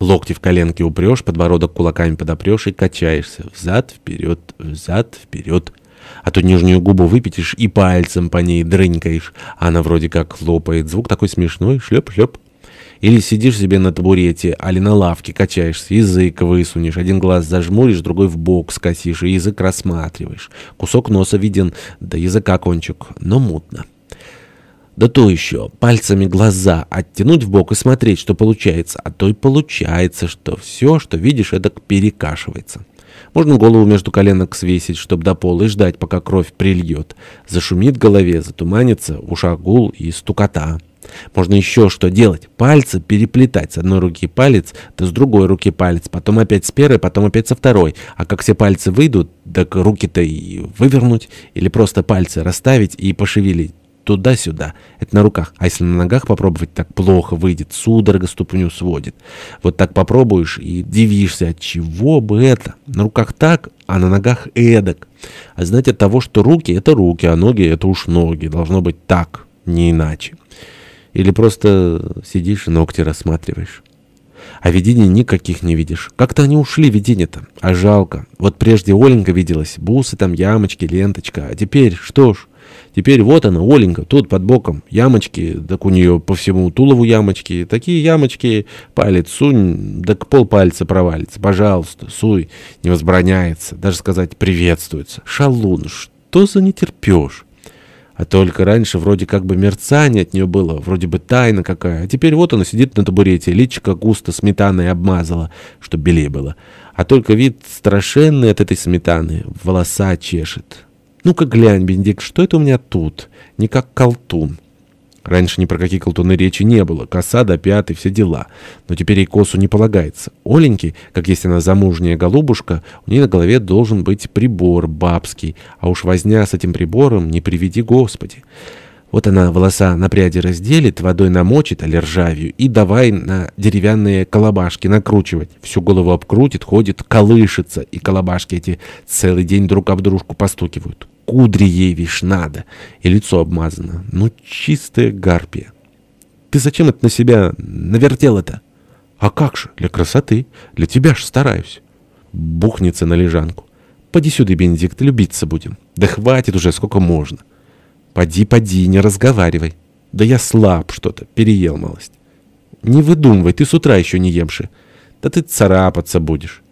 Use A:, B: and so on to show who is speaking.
A: Локти в коленки упрешь, подбородок кулаками подопрешь и качаешься. Взад-вперед, взад-вперед. А то нижнюю губу выпятишь и пальцем по ней дрынькаешь. Она вроде как хлопает. Звук такой смешной. Шлеп-шлеп. Или сидишь себе на табурете, али на лавке, качаешься, язык высунешь, один глаз зажмуришь, другой в бок скосишь, и язык рассматриваешь. Кусок носа виден, да языка кончик, но мутно. Да то еще, пальцами глаза оттянуть в бок и смотреть, что получается, а то и получается, что все, что видишь, это перекашивается. Можно голову между коленок свесить, чтобы до пола и ждать, пока кровь прильет. Зашумит в голове, затуманится, ушах и стукота. Можно еще что делать? Пальцы переплетать. С одной руки палец, да с другой руки палец. Потом опять с первой, потом опять со второй. А как все пальцы выйдут, так руки-то и вывернуть. Или просто пальцы расставить и пошевелить туда-сюда. Это на руках. А если на ногах попробовать, так плохо выйдет. Судорога ступню сводит. Вот так попробуешь и дивишься, от чего бы это. На руках так, а на ногах эдак. А знать от того, что руки — это руки, а ноги — это уж ноги. Должно быть так, не иначе. Или просто сидишь и ногти рассматриваешь. А видений никаких не видишь. Как-то они ушли, видения-то. А жалко. Вот прежде Оленька виделась. Бусы там, ямочки, ленточка. А теперь, что ж... Теперь вот она, Оленька, тут под боком. Ямочки, так у нее по всему тулову ямочки. Такие ямочки, палец сунь, так полпальца провалится. Пожалуйста, суй, не возбраняется. Даже сказать приветствуется. Шалун, что за не терпешь? А только раньше вроде как бы мерцание от нее было, вроде бы тайна какая. А теперь вот она сидит на табурете, личико густо сметаной обмазала, чтоб белее было. А только вид страшенный от этой сметаны, волоса чешет. Ну-ка глянь, Бенедикт, что это у меня тут? Не как колтун. Раньше ни про какие колтуны речи не было. Коса до пятой, все дела. Но теперь ей косу не полагается. Оленьке, как если она замужняя голубушка, у нее на голове должен быть прибор бабский. А уж возня с этим прибором не приведи Господи. Вот она волоса на пряди разделит, водой намочит, али ржавью, и давай на деревянные колобашки накручивать. Всю голову обкрутит, ходит, колышется, и колобашки эти целый день друг об дружку постукивают. Кудри ей, вишь, надо, и лицо обмазано. Ну, чистая гарпия. Ты зачем это на себя навертел это? А как же, для красоты, для тебя ж стараюсь. Бухнется на лежанку. Поди сюда, Бенедикт, любиться будем. Да хватит уже, сколько можно. Поди, поди, не разговаривай. Да я слаб что-то, переел малость. Не выдумывай, ты с утра еще не емши. Да ты царапаться будешь.